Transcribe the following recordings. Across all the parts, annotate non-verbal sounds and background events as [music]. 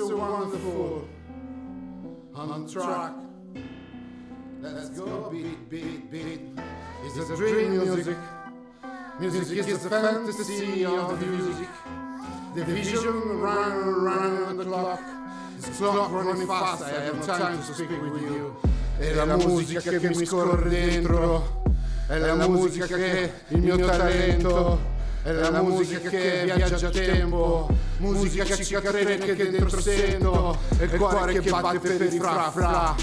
Mr. Wonderful on track. Let's go, beat, beat, beat. It's a dream music. Music is the fantasy of the music. The vision run, run on the clock. This clock running fast, I have no time to speak with you. È la musica che mi scorre dentro, è la musica che è il mio talento. È la musica che viaggia a tempo, musica cicatrene che dentro sento, è il cuore che batte per i fra fra.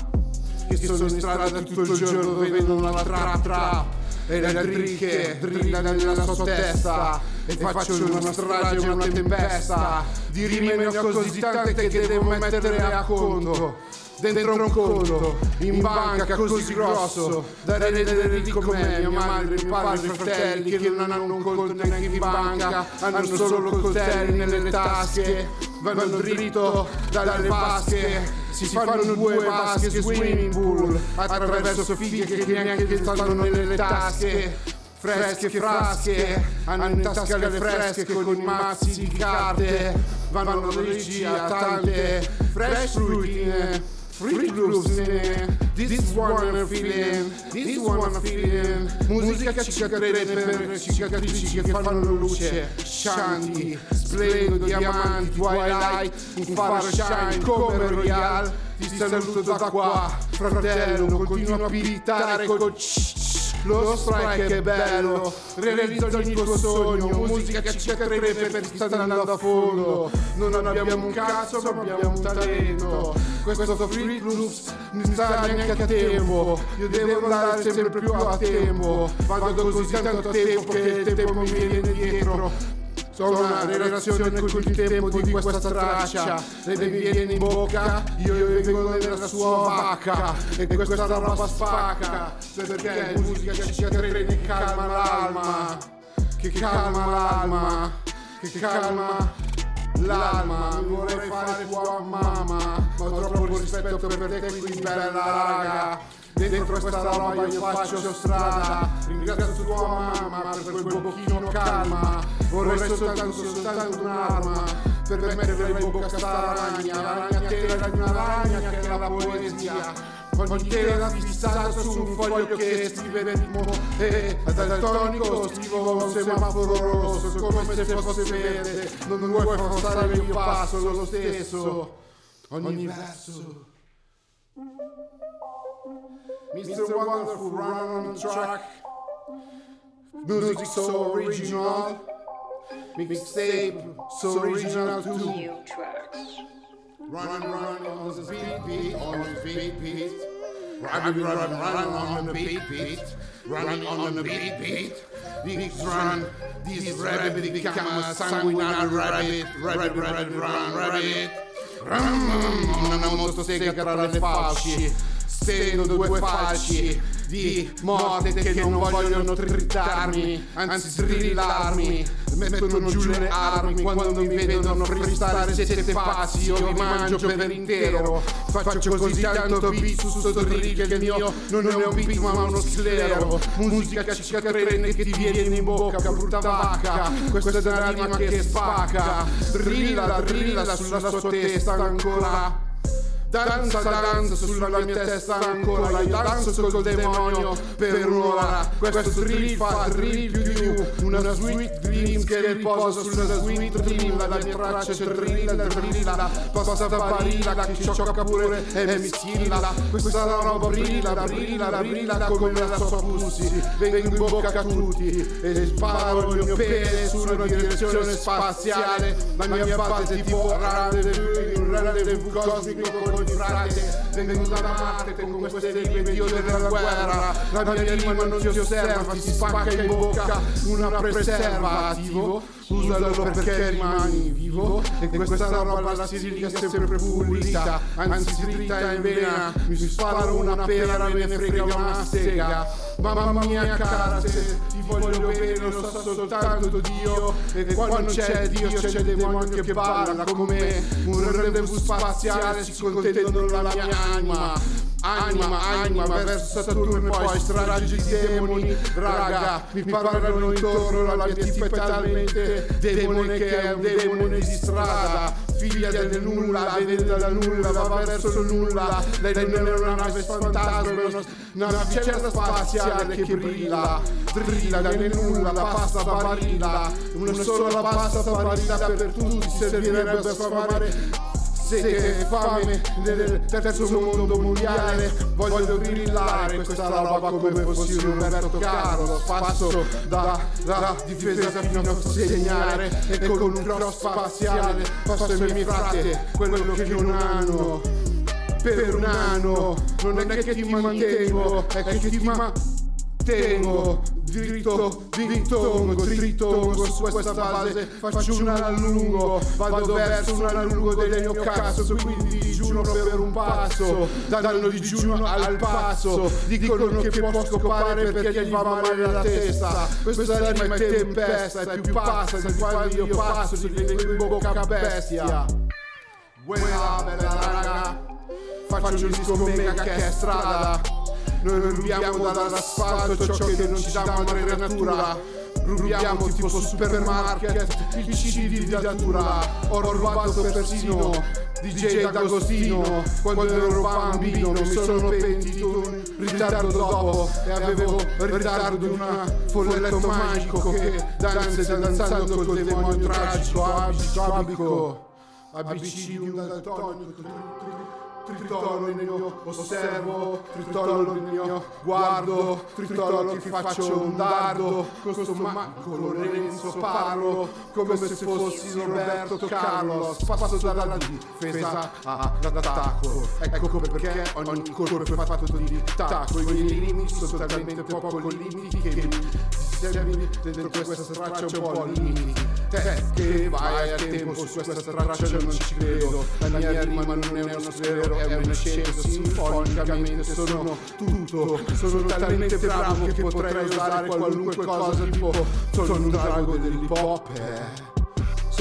Che sono in strada tutto il giorno vedono la trap trap. E la drill che drilla nella sua testa E faccio una strage, una tempesta. Di rime ne ho così tante che devo mettere a conto Dentro un conto, in banca così grosso Da rendere ricco me, mia madre, mio padre, i fratelli Che non hanno un conto neanche in banca Hanno solo coltelli nelle tasche Vanno dritto dalle vasche si fanno due vasche swimming pool attraverso fighe che neanche stanno nelle tasche fresche frasche hanno in tasca le fresche con i mazzi di carte vanno alla regia tante fresh fruitine Free grooves in. This one I'm feeling, this one I'm feeling. Musica per cicatrici che fanno luce. Shanti, splendido, diamanti, twilight, un faro shine come Royal. Ti saluto da qua, fratello, continuo a pittare col lo strike è bello, realizza ogni tuo sogno, musica che ci crede per chi sta andando a fondo. Non abbiamo un cazzo, ma abbiamo un talento. Questo Free Loops non sta neanche a tempo. Io devo andare sempre più a tempo. Vado così tanto a tempo che il tempo mi viene dietro. Sono una relazione con il tempo di questa traccia. E mi viene in bocca, io vengo nella sua vacca. E questa roba spacca. Perché musica che ci crede calma l'alma. Che calma l'alma. Che calma l'alma. Mi vorrei fare tua mamma Ma ho troppo rispetto per te quindi bella raga. Dentro questa roba io faccio strada. Ringrazio tua mamma per quel bocchino calma Vorrei soltanto, soltanto un'arma Per mettere in bocca sta ragna La ragnatela di una ragna che è la poesia Ogni tela fissata su un foglio che scrive ritmo E dal tonico scrivo un semaforo rosso Come se fosse verde Non vuoi passare il mio passo lo stesso Ogni verso Mr. Wonderful run on track. Music so original. Mixtape so original too. New tracks. Run, run on the beat, beat, on the beat, beat. Run, run, run on the beat, beat. Running on on the beat, beat. These run, these rabbit become a sanguinary rabbit. Rabbit, rabbit, run, rabbit. Run, una motosega tra le fasce. Stendo due fasci di morte che non vogliono trittarmi, anzi strillarmi. Mettono giù le armi quando mi vedono freestyle siete pazzi, io vi mangio per intero. Faccio così tanto beat su drill che il mio non è un beat ma uno sclero. Musica cicatrene che ti viene in bocca, brutta vacca. Questa è una rima che spacca. Drilla, drilla sulla sua testa ancora. Danza, danza sulla mia testa ancora Io danzo col demonio per un'ora. Questo drill fa drill più di Una sweet dream che riposa sulla sweet dream. La mia traccia c'è drilla, drilla Passa barilla che ciocca pure e mi schilla Questa roba brilla, brilla, brilla come la sua pussy. Vengo in bocca a tutti e sparo il mio pene su una direzione spaziale. La mia base è tipo rendezvous, un rendezvous cosmico con il frate Vengo da Marte con queste rime dio della guerra. La mia rima non si osserva, si spacca in bocca Una preservativo. Usalo perché rimani vivo. E questa roba la sirica sempre pulita. Anzi dritta in vena. Mi sparo una pera me ne frega una sega. Mamma mia cara se ti voglio bene lo sa soltanto Dio. E quando c'è Dio c'è il demonio che parla come Un rendezvous spaziale si contendono la mia anima. Anima, anima, verso Saturno e poi stragi di demoni. Raga, mi parlano intorno, la mia tipa è talmente demone che è un demone di strada. Figlia del nulla, viene dal nulla, va verso il nulla. Lei non è una nave fantasma, una navicella spaziale che brilla, drilla nel nulla, la pasta barilla, una sola pasta barilla per tutti, servirebbe a sfamare sete e fame nel terzo mondo mondiale. Voglio brillare questa roba come fossi Roberto Carlos passo da, da difesa fino a segnare e con un cross spaziale passo ai miei frate quello che non hanno. Per un anno non è che ti mantengo è che ti mantengo dritto, dritto, dritto su questa base faccio un allungo. Vado verso un allungo del mio cazzo quindi digiuno per un passo. Danno digiuno al passo. Dicono che può scopare perché gli va male la testa. Questa rima è tempesta è più passa di quando io passo ti vengo in bocca bestia. Buona bella raga. Faccio il disco mega che è strada noi rubiamo dall'asfalto ciò che non ci dà madre natura Rubiamo tipo supermarket il CD di dittatura Ho rubato persino DJ D'Agostino Quando ero bambino mi sono pentito un ritardo dopo E avevo ritardo di un folletto magico Che danza danzando col demonio tragico Abico, abico, ABC di un daltonico tritolo il mio osservo, tritolo il mio guardo, tritolo che faccio un dardo, con sto manco Lorenzo parlo, come se fossi Roberto Carlos, passo dalla difesa all'attacco, ecco perché ogni colpo è fatto di tacco, i miei limiti sono talmente poco limiti che mi servi dentro questa straccia un po' limiti, te che vai a tempo su questa straccia non ci credo, la mia rima non è uno sfero, è una scienza sinfonicamente. sono tutto sono talmente bravo che potrei usare qualunque cosa tipo sono un drago dell'hip hop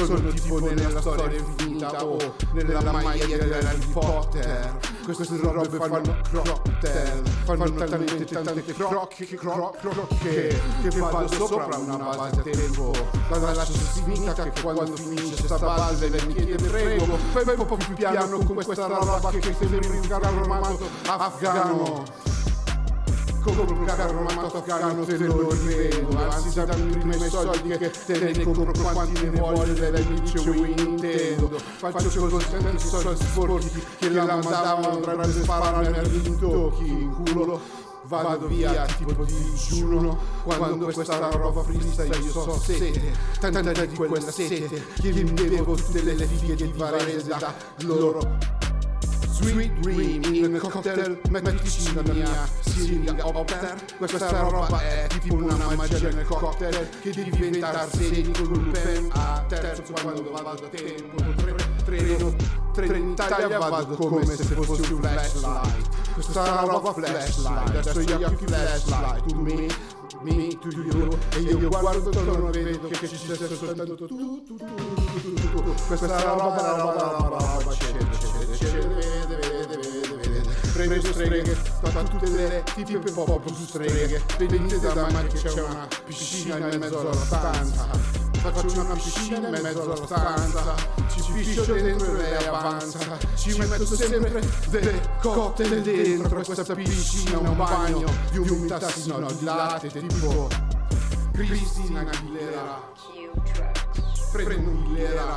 sono tipo nella storia infinita o nella maglia dell'Harry Potter. Queste robe fanno cocktail fanno talmente tante crocche crocche che vado sopra una base a tempo. la lascio finita che quando finisce sta base mi chiede prego. poi un po' più piano con questa roba che sembri un carro armato afgano compro un carro armato afgano te lo rivendo Anzi dammi prima i soldi che te ne compro quanti ne voglio amici Wii Nintendo Faccio così tanti soldi sporchi che la mandavano dovrebbe spararmi al rintocchi in culo. Vado via tipo di digiuno quando questa roba freestyle io so sete. Tanta di quella sete che mi bevo tutte le figlie di Varese da loro Sweet Dream in cocktail mettici la mia siringa opter Questa roba è tipo una magia nel cocktail Che diventa arsenico il pen a terzo quando vado a tempo Treno, treno in Italia vado come se fossi un flashlight Questa roba flashlight, adesso io ho più flashlight Tu mi me to you e io guardo attorno e vedo che ci sia soltanto tu tu tu tu tu questa roba roba roba roba scende scende scende prego streghe, fa tutte le tipi per popolo su streghe, venite da me che c'è una piscina in mezzo alla stanza, faccio una piscina in mezzo alla stanza, ci piscio dentro e lei avanza, ci metto sempre delle cotte dentro questa piscina, un bagno di umidità sino di latte tipo Cristina Aguilera, prendo un Aguilera,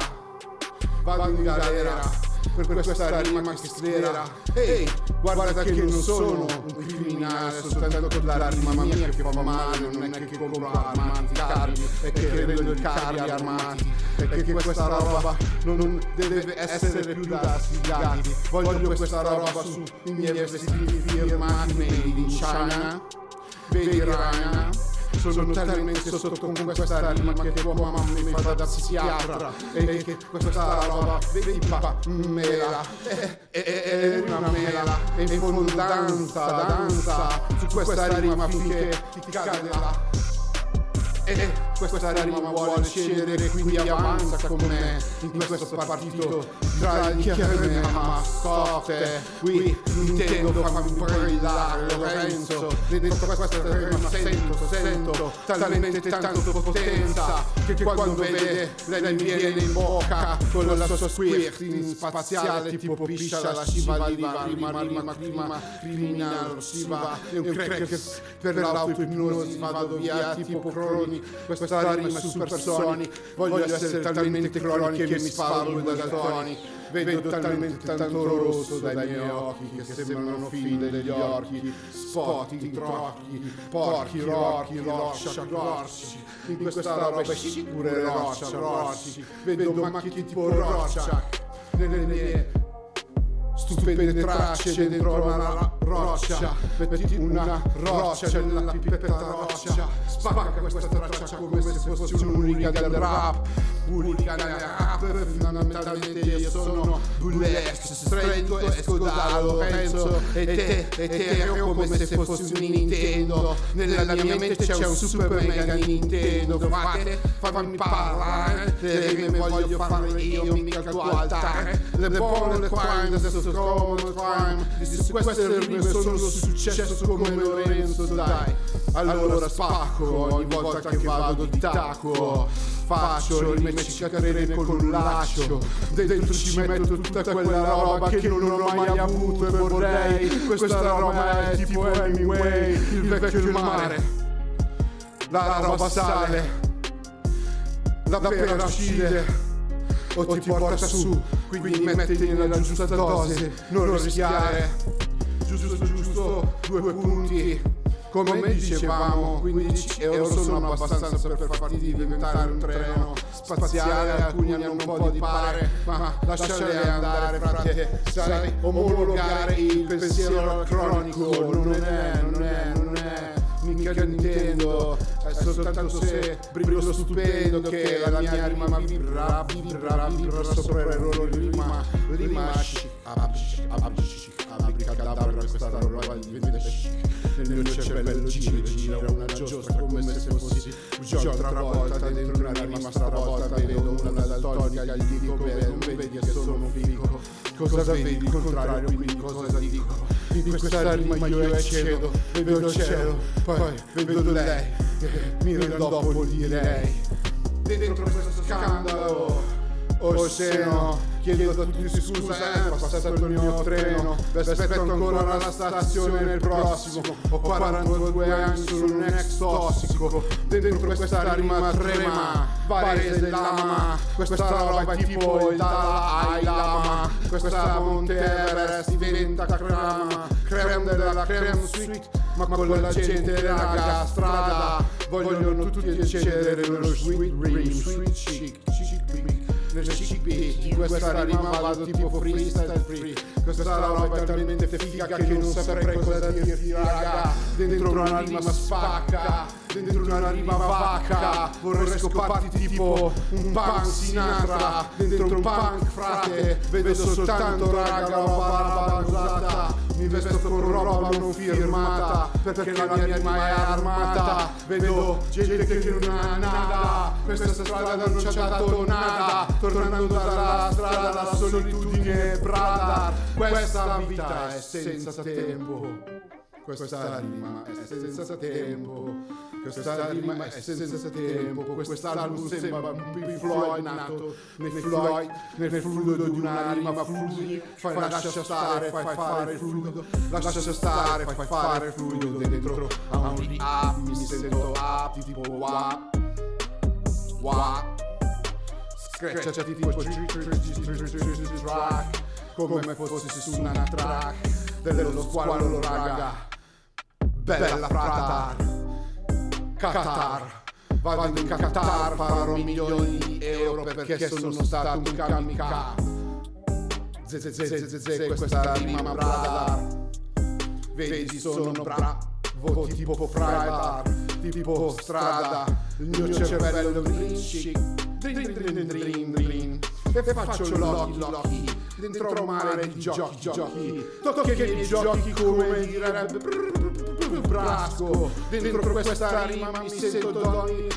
vado in galera per questa rima che sfera. Ehi, guarda che non sono un criminale, soltanto per la rima mia che fa male, non è che compro armati, carri, è che rendo i carri armati, è che questa roba non deve essere più da sfigati. Voglio questa roba su i miei vestiti firmati made in China, vedi rana sono talmente sotto con questa rima che tua mamma mi fa da psichiatra e che questa roba vedi papà mela. è una mela. e in fondo danza. danza. Su questa rima finché ti cade là e questa rima vuole scendere quindi avanza con me in questo partito tra il chiarame e la mascotte. Qui intendo farmi brillare Lorenzo dentro questa rima sento, sento talmente tanto potenza che quando vede lei mi viene in bocca con la sua squirting spaziale tipo piscia la sciva rima rima rima rima criminale sciva. e un crack per l'autoipnosi vado via tipo croni questa rima è supersonic voglio essere talmente cronico che mi sparo due daltoni vedo talmente tanto rosso dai miei occhi che sembrano fin degli orchi. spoti, trocchi, porchi, rocchi, roccia, grossi in questa roba è sicure roccia, rossi vedo macchie tipo roccia nelle mie stupende tracce dentro una roccia. Metti una roccia nella pipetta roccia. Spacca questa traccia come se fosse un'unica del rap. Unica nel rap fondamentalmente io sono burlesque stretto e scodalo penso e te etereo come se fossi un Nintendo. Nella mia mente c'è un super mega Nintendo. Fate fammi parlare le rime voglio farle io mica tuo altare le buone le crime adesso common crime di queste rime sono successo come Lorenzo dai. Allora spacco ogni volta che vado di tacco. Faccio rime cicatrine con un laccio. Dentro ci metto tutta quella roba che non ho mai avuto e vorrei. Questa roba è tipo Hemingway il vecchio il mare. La roba sale la pera scide o ti porta su. Quindi mettili nella giusta dose. Non rischiare. Giusto giusto due punti. Come dicevamo 15 euro sono abbastanza per farti diventare un treno spaziale. Alcuni hanno un po' di pare ma lasciali andare frate. Sai omologare il pensiero cronico non è non è non è. Mica Nintendo soltanto se brillo stupendo che la mia rima vibra vibra vibra sopra il loro rima. Rima abracadabra questa roba diventa chic. Nel mio cervello gira gira una giostra come se fossi John Travolta dentro una rima stravolta vedo una daltonica gli dico bene non vedi che sono un fico? Cosa vedi? Il contrario quindi cosa dico in questa rima io eccedo vedo il cielo poi vedo lei. mi rendo dopo direi dentro questo scandalo osceno chiedo a tutti scusa eh, è passato il mio treno vi aspetto ancora alla stazione nel prossimo ho 42 anni sono un ex tossico dentro questa rima trema Varese lama questa roba è tipo il Dalai Lama questa Monte Everest diventa crema creme della creme sweet ma con la gente raga strada vogliono tutti accedere nello sweet dream sweet chic chic nel chic beat di questa rima vado tipo freestyle free. Questa roba è talmente figa che non saprei cosa dirti raga. Dentro una rima spacca dentro una rima vacca. Vorrei scoparti tipo un punk Sinatra. Dentro un punk frate vedo soltanto raga roba roba usata mi vesto con roba non firmata perché la mia rima è armata. Vedo gente che non ha nada questa strada non ci ha dato nada. Tornando dalla strada la solitudine è brada. Questa vita è senza tempo questa rima è senza tempo questa rima è senza tempo quest'album sembra un Pink Floyd nato nei Floyd nel fluido di una rima flui fai lascia stare fai fare il fluido lascia stare fai fare il fluido dentro a un up mi sento up tipo wa wa scratcha tipo track come fossi su una track dello squalo raga bella frata Qatar. Vado in Qatar farò milioni di euro perché sono stato un kamikaze. Zzzz questa rima brada vedi sono bravo tipo fraibar tipo strada. Il mio cervello drin drin drin drin drin e faccio l'occhi l'occhi dentro mare di giochi giochi. Tocchi i giochi come direbbe brasco dentro questa rima mi sento d'ogni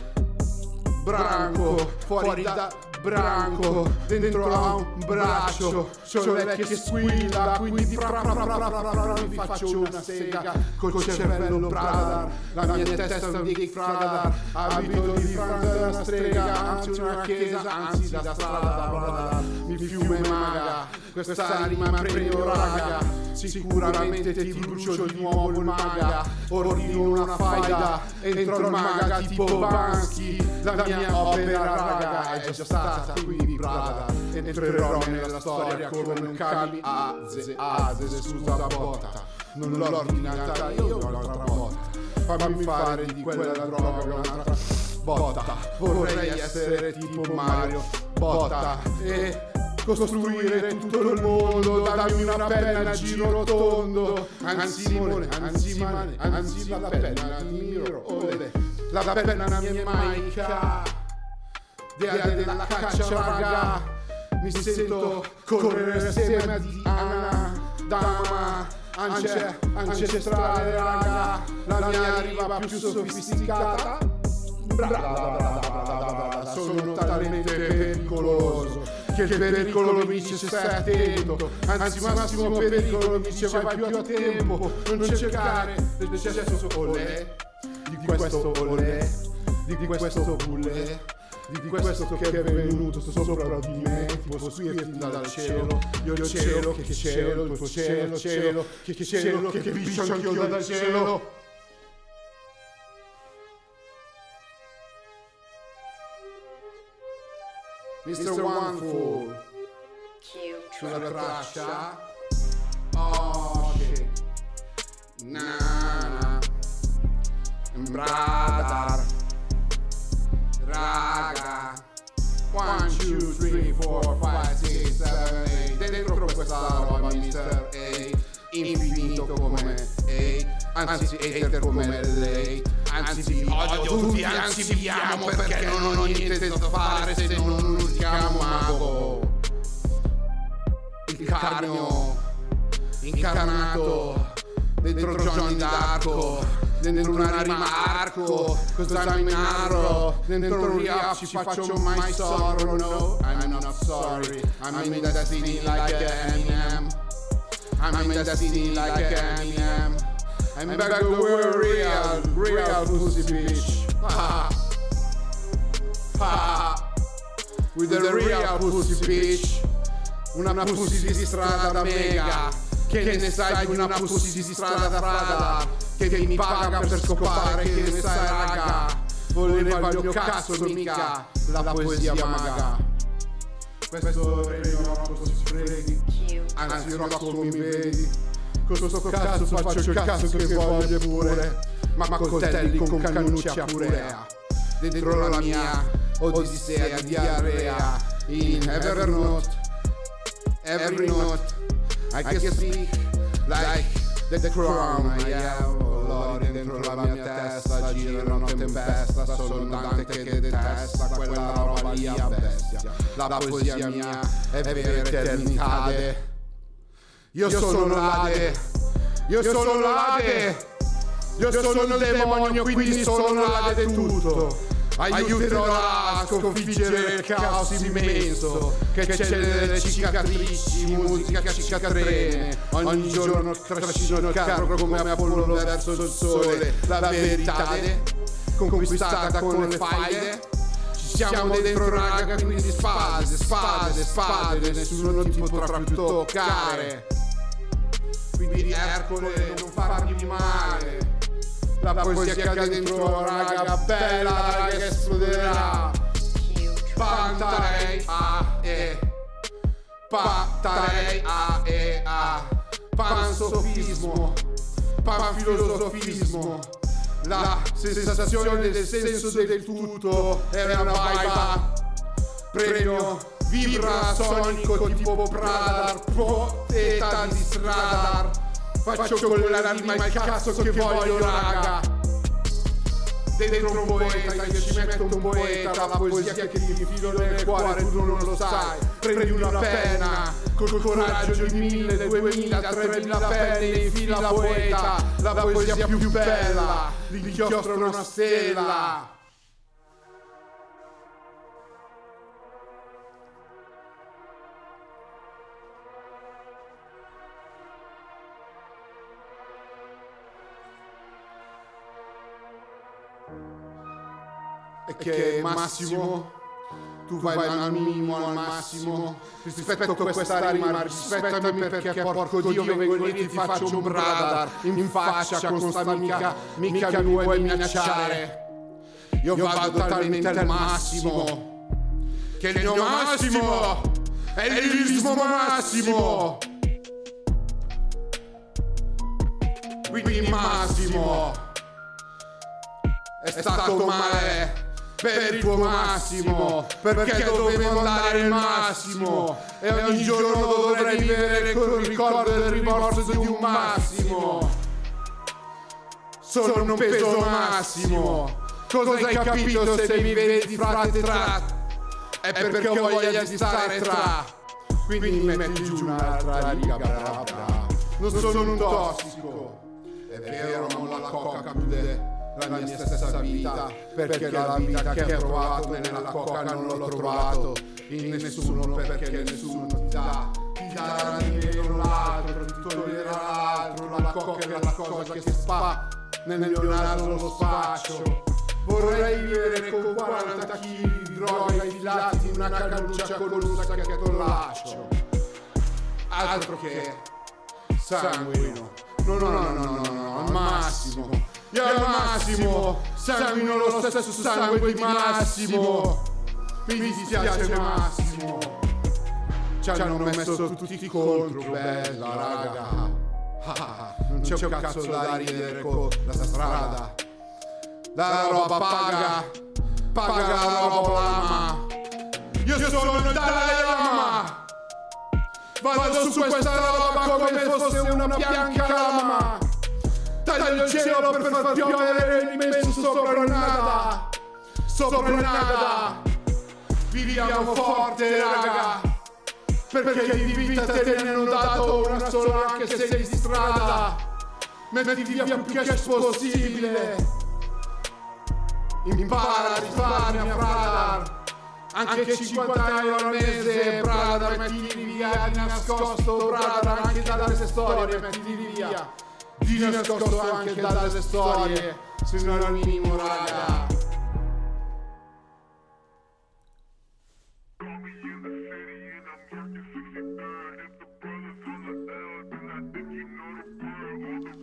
branco, fuori da branco, dentro a un braccio, c'ho le che squilla, quindi fra fra fra fra fra fra mi faccio una sega col cervello bradar, la mia testa è un dick fradar, abito di franza una strega, anzi una chiesa, anzi da strada mi fiume maga, questa rima premio raga, sicuramente ti brucio di nuovo il maga, ordino una faida, entro il maga tipo Bansky, la mia opera raga è già stata quindi brava, entrerò nella storia come un cami aze, aze, scusa botta, non l'ho ordinata io, l'ho travolta, fammi fare di quella droga un'altra botta, vorrei essere tipo Mario, botta. E costruire tutto il mondo, dammi una penna a giro tondo, anzi Simone, anzi Mane, anzi la penna miro, ole, la penna mia maica, dea della caccia raga, mi sento correre assieme di Anna, dama, ance, ancestrale raga, la mia riva più sofisticata, brava, brava, brava, brava, sono talmente pericoloso che il pericolo mi dice stai attento, anzi massimo pericolo mi dice vai più a tempo, non cercare l'eccesso olè, di questo olè, di questo bullè, di questo che è venuto sopra di me, tipo spiriti dal cielo, io cielo, che cielo, il tuo cielo, cielo, che cielo, che capisco anch'io dal cielo. Mr. Wonderful. Sulla traccia. oh shit nana brother. Raga. 1 2 3 4 5 6 7 8 dentro questa roba Mr. A infinito come A anzi hater come lei. anzi vi odio tutti anzi vi amo perché non ho niente da fare se non chiamo mago. il carnio incarnato dentro Johnny d'Arco dentro una rima arco cosa mi narro dentro un riap ci faccio mai sorrow no I'm not sorry. I'm in destiny like Eminem. I'm in destiny like Eminem I'm back to where real real pussy bitch. Ha. Ha. With the real pussy bitch. Una pussy di strada mega. Che ne sai di una pussy di strada frada? Che mi paga per scopare che ne sai raga? Voleva il mio cazzo mica. La poesia maga. Questo premio non si sfreghi anzi Rocco mi vedi questo cazzo faccio il cazzo che voglio pure. ma coltelli con cannucci a purea dentro la mia odissea di diarrea in Evernote. Every note. I can speak like the crown I am Lord dentro la mia testa gira una tempesta sono Dante che detesta quella roba lì a bestia. La poesia mia è vera eternitade io sono l'Ade. io sono l'Ade. io sono il demonio quindi sono l'Ade di tutto. aiuterò a sconfiggere il caos immenso che c'è nelle cicatrici, musica cicatrene. Ogni giorno trascino il carro come Apollo verso il sole. La verità conquistata con le faide. Ci siamo dentro raga, quindi spade, spade, spade, nessuno ti potrà più toccare. Quindi Ercole non farmi male. La poesia che ha dentro raga bella raga che esploderà. Pantarei a e. Pantarei a e a. Pansofismo. Panfilosofismo. La sensazione del senso del tutto è una vibe Premio vibrasonico tipo Pradar Poeta di Stradar Faccio con la rima il cazzo che voglio raga. Dentro un poeta, io ci metto un poeta La poesia che ti infilo nel cuore, tu non lo sai. Prendi una penna, col coraggio di mille, duemila, tremila penne Infila la poeta, la poesia più bella L'inchiostro una stella è che Massimo tu vai al minimo, al massimo. Rispetto a questa rima, rispettami perché porco Dio vengo lì ti faccio un radar. in faccia con sta mica, mica mi vuoi minacciare. Io vado talmente al massimo che il mio massimo è il mismo massimo. Quindi Massimo è stato male per il tuo massimo, perché dovevo andare al massimo e ogni giorno dovrei vivere col ricordo del rimorso di un massimo. Sono un peso massimo. Cosa hai capito se mi vedi frate tra? È perché ho voglia di stare tra. Quindi mi metti giù un'altra riga brava. Non sono un tossico. È vero, ma la coca chiude la mia stessa vita, perché la vita che ho trovato nella coca non l'ho trovato in nessuno, perché nessuno ti dà, ti darà di meno l'altro, ti toglierà l'altro, la coca è la cosa che spa nel mio naso lo spaccio. Vorrei vivere con 40 kg di droga infilati in una cannuccia con un sacchettolaccio. Altro che sanguino. No, no, no, no, no, no, al massimo io al massimo sanguino lo stesso sangue di Massimo. Mi dispiace Massimo. Ci hanno messo tutti contro, bella raga. Ah, non c'è un cazzo da ridere con la strada. La roba paga, paga la roba lama. Io sono il Dalai Lama. Vado su questa roba come fosse una bianca lama. Taglio il cielo per far piovere l'immenso sopra il nada Sopra il nada Viviamo forte raga. Perché di vita te ne hanno dato una sola anche se sei di strada. Metti via più cash possibile. Impara a risparmia Pradar anche 50 euro al mese, Pradar, mettili via di nascosto, Pradar, anche dalle storie, mettili via di nascosto anche dalle storie, se non al minimo raga.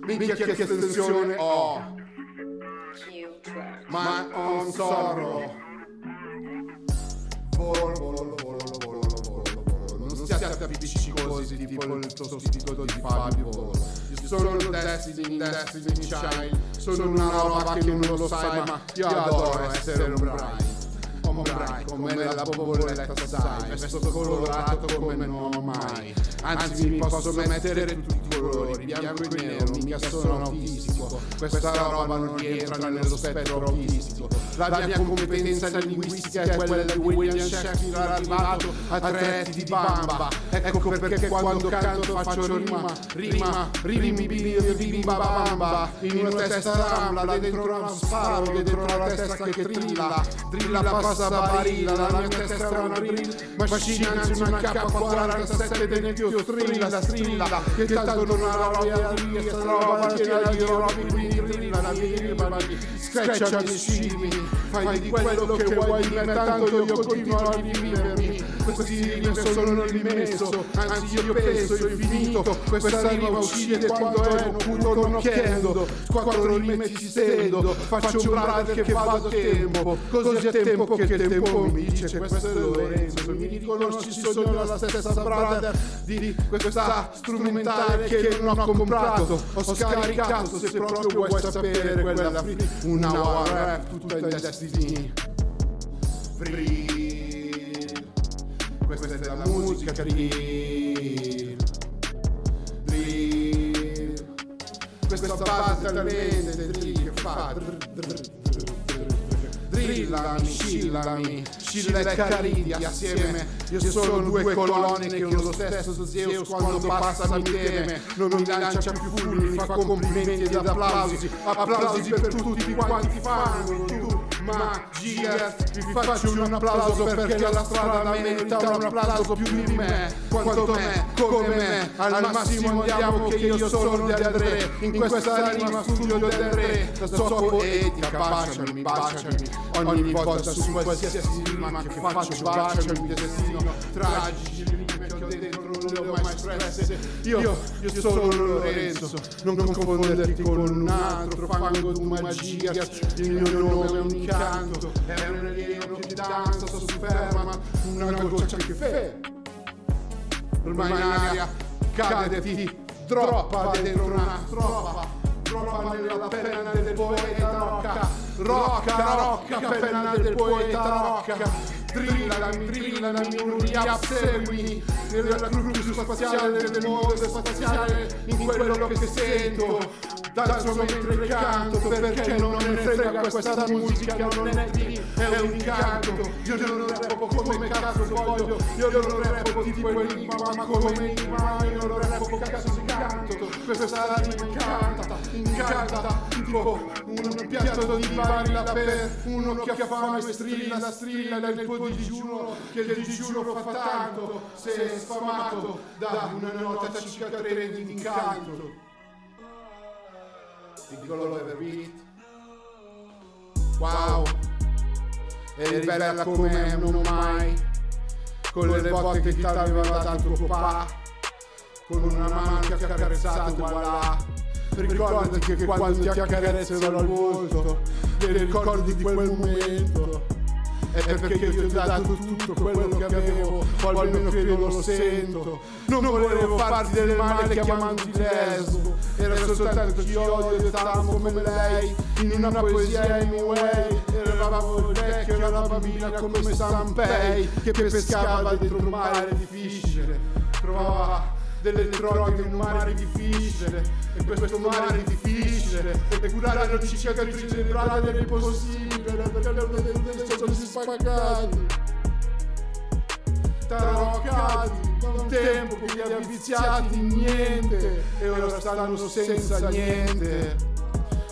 Minchia che estensione ho. Ma ho un sorro. Volo, volo, volo, Siate appiccicosi tipo il sostituto di Fabio Volo sono il Destiny, Destiny Child. Sono una roba che non lo sai ma io adoro essere un Brian. Ombrai come la boboletta sai. Vesto colorato come non ho mai Anzi mi posso mettere tutti i colori Bianco e nero, mica sono autistico Questa roba non rientra nello spettro autistico La mia competenza linguistica è quella di William Shakespeare arrivato a tre di bamba. Ecco perché quando canto faccio rima Rima, rimi, bimbi, bimba, bamba In una testa rambla, dentro uno sparo Dentro la testa che trilla. Drilla passa barilla, la mia testa è una drill. Macina anzi una K47 nel tuo strilla, strilla. Che tanto non ha via via, sta roba piena di robi Quindi drilla, la mia Screccia gli scimi Fai di quello che vuoi di me, tanto io continuo a rivivermi Questi rime sono l'immenso, anzi io penso infinito. Questa rima uccide quando è un puto nocchiendo Quattro rime ci stendo, faccio un brother che vado a tempo. Così a tempo che che tempo mi dice questo è Lorenzo mi riconosci sono la stessa brother di questa strumentale che non ho comprato. Ho scaricato se proprio vuoi sapere quella free. Una rap tutta in destiny free questa è la musica drill drill questa base talmente drill che fa Drillami, scillami, scilla e caridi assieme. Io sono due colonne che lo stesso Zeus quando passa mi teme. Non mi lancia più fulmini, mi fa complimenti ed applausi. Applausi. Per tutti quanti fanno magia Vi faccio un applauso perché la strada merita un applauso più di me. Quanto me, come me, al massimo andiamo che io sono del re. In questa rima studio del re. La sua poetica, baciami, baciami Ogni volta su qualsiasi rima che faccio baciami Destino tragici non le ho mai espresse. Io, io sono Lorenzo. Non confonderti con un altro fango di magia. Il mio nome è un incanto È un alieno che danza su ferma. Una goccia che fe. Ormai in aria cade ti troppa dentro una Troppa nella penna del poeta rocca. Rocca, rocca, penna del poeta rocca. Drillami, drillami, un riap seguimi Nella cruz spaziale del mondo spaziale In quello che sento. Danzo mentre canto perché non me ne frega questa musica non è di è un incanto. Io non rappo come cazzo voglio Io non rappo tipo enigma ma come enigma Io non rappo cazzo si canto. Questa rima incanta, incanta Tipo un piatto di barilla per uno che ha fame strilla, strilla nel tuo digiuno Che il digiuno fa tanto. Se sfamato da una nota cicatrice di incanto piccolo beat. Wow. Eri bella come non mai con le botte che ti aveva dato tuo papà con una mano che ha carezzato voilà. Ricordati che quando ti accarezzano al volto ti ricordi di quel momento è perché io ti ho dato tutto quello che avevo, o almeno che non lo sento. Non volevo farti del male chiamandoti lesbo, era soltanto che io odio e t'amo come lei, in una poesia Hemingway. Eravamo il vecchio e la bambina come Sanpei, che pescava dentro un mare difficile. Trovava delle droghe in un mare difficile. E questo mare difficile. E curare non ci cicatrici cerebrali è impossibile perché non sono spaccati taroccati da un tempo che li ha viziati in niente e ora stanno senza niente.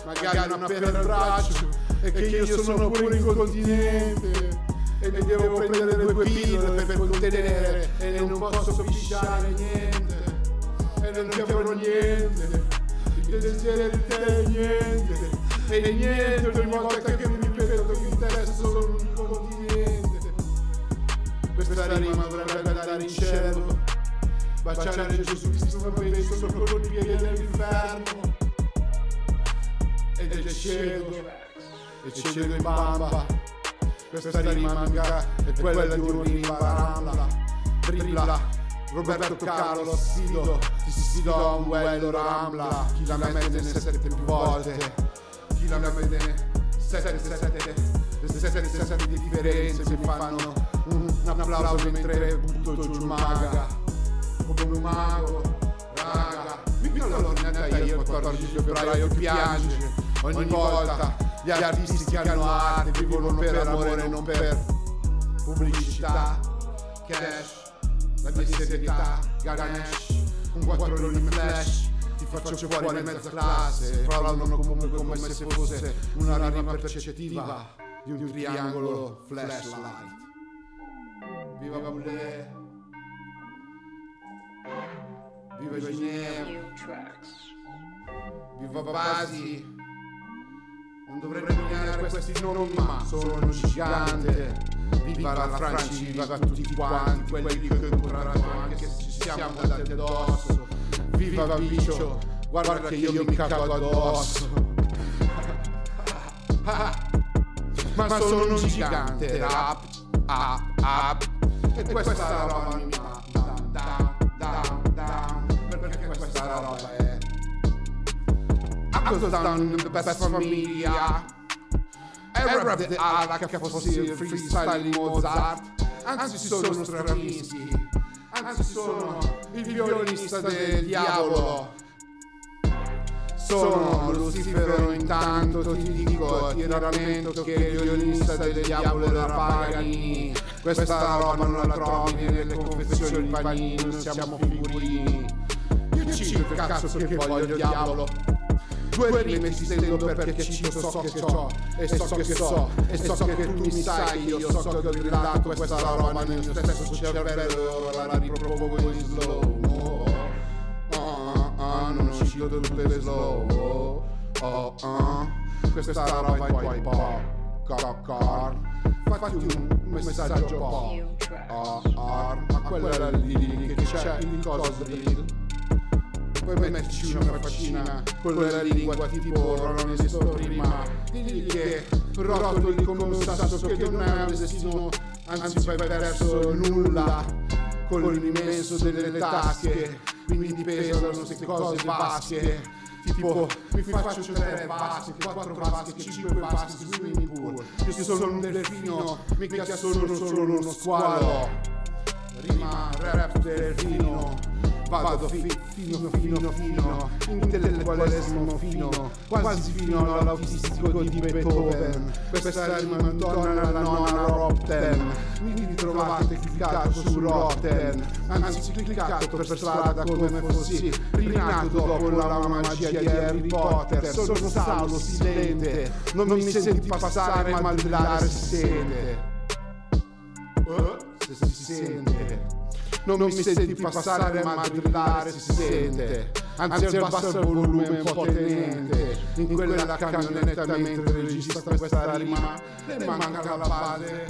Magari una pera al braccio e che io sono pure incontinente. E mi devo prendere due pillole per contenere e non posso pisciare niente e non chiamano niente il desiderio di te è niente e niente ogni volta che mi che mi interessa solo un continente. Questa rima dovrebbe andare in cielo baciare Gesù Cristo ma penso solo con i piedi nell'inferno ed è cedo e cedo in bamba questa rima è quella di un rima rambla dribbla Roberto Carlos, Sido, ti sfido a un duello rambla, chi la mette ne sette più volte, chi la mette ne sette, sette, sette, sette di differenze mi fanno un, un applauso mentre butto giù il maga, come un mago, raga, mi alla l'ordinata io il 14 febbraio piange, ogni volta gli artisti che hanno arte vivono per amore non per pubblicità, cash la mia serietà, Ganesh, con quattro roni flash, ti faccio fuori mezza classe, parlano comunque come se fosse una rima percettiva di un triangolo flashlight. Viva Gaboulet! Viva Ginevra! Viva Basi! Non dovrei nominare questi nomi, ma sono un gigante viva la Francia, viva tutti quanti, quelli che incontrato anche se ci siamo dati addosso, viva Vicio, guarda che io mi cago addosso. [laughs] Ma sono un gigante, rap, up, up, e questa roba mi down, down, down, down, perché questa roba è... I goes down the best famiglia. E rap che fossi il freestyle Mozart. Anzi sono Stravinsky Anzi sono il violinista del diavolo. sono Lucifero intanto ti dico ti rammento che il violinista del diavolo era Paganini questa roba non la trovi nelle confezioni panini non siamo figurini io cito il cazzo che voglio il diavolo due rime ti stendo perché cito so che so. e so che so. e so che tu mi sai io so che ho grillato questa roba nel mio stesso cervello ora la ripropongo in slow mo. Ah, ah, non cito tutte le slow oh, ah. questa roba è poi popcorn fatti un messaggio pop. Ah, ah, a quella lì che c'è il coso poi mettici una faccina con la lingua tipo Ron prima. Digli che rotoli come un sasso che non è un destino anzi vai verso nulla con l'immenso delle tasche. Quindi pesano queste cose vasche. Tipo mi faccio tre vasche, quattro vasche, cinque vasche swimming pool. Io sono un delfino mica sono solo uno squalo. Rima rap delfino vado fi, fino fino fino intellettualesimo fino quasi fino all'autistico di Beethoven questa rima non torna alla nonna Rotten. Mi ritrovate cliccato su Rotten anzi cliccato per strada come fossi rinato dopo la magia di Harry Potter. Sono Saulo silente non mi senti passare ma il brillare si sente. Se si sente non, mi senti passare ma drillare si sente. anzi abbassa il volume un po' tenente. In quella camionetta mentre regista questa rima le manca la base.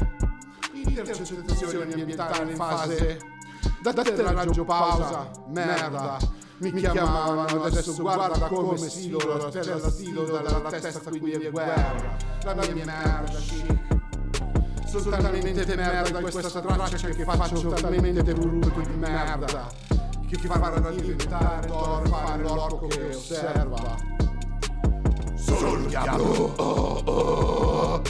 intercettazioni ambientali in fase date raggio pausa. Merda. Mi chiamavano adesso guarda come stilo la stella stilo dalla testa quindi è guerra. la mia merda chic sono talmente merda in questa traccia che faccio talmente brutto di merda che farà diventare d'oro fare l'orco che osserva. Sono il diavolo. Oh oh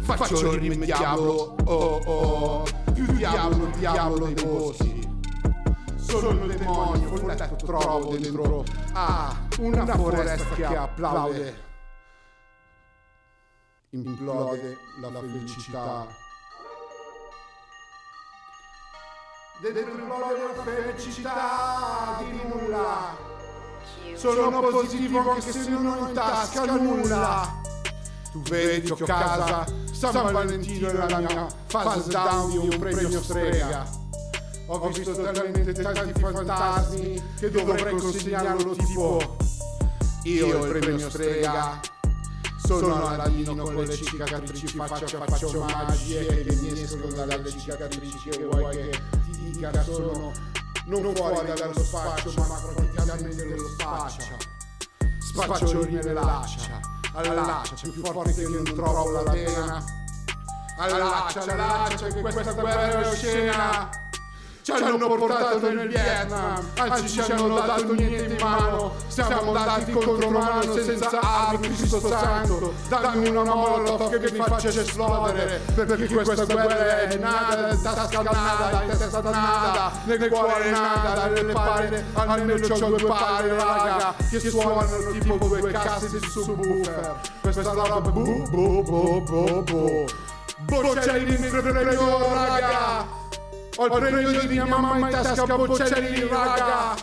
faccio il rime diavolo oh oh. Più diavolo diavolo dei boschi. Sono il demonio con letto trovo dentro. Ah una foresta che applaude implode la, la felicità. Dentro implode la felicità di nulla. Sono positivo anche se non ho in tasca nulla. Tu vedi, ho casa, San Valentino è la mia fase down di un premio strega. Ho visto talmente tanti fantasmi che dovrei consegnarlo tipo io il premio strega sono Aladino con le cicatrici faccio faccio magie che mi escono dalle cicatrici che vuoi che ti dica sono non fuori dallo spaccio ma praticamente nello spaccio. spaccio. Nelle laccia alla laccia più forte che non trovo la vena alla laccia alla laccia che questa guerra è oscena ci hanno portato nel Vietnam, anzi ci hanno dato niente in mano, siamo andati contro mano senza armi, Cristo Santo, dammi una molotov che mi faccia esplodere, perché questa guerra è nada, in tasca nada, in testa nada, nel cuore nada, nelle palle almeno c'ho due palle, raga, che suonano tipo due casse di subwoofer, questa roba bu bu bu bu bu, bocciaini mentre premio, raga! Di mia mamma in tasca Boccelli, raga.